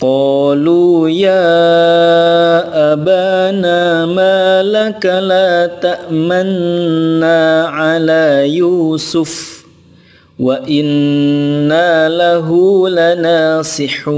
قالوا يا أبانا ما لك لا تأمنا على يوسف وإنا له لناصحون.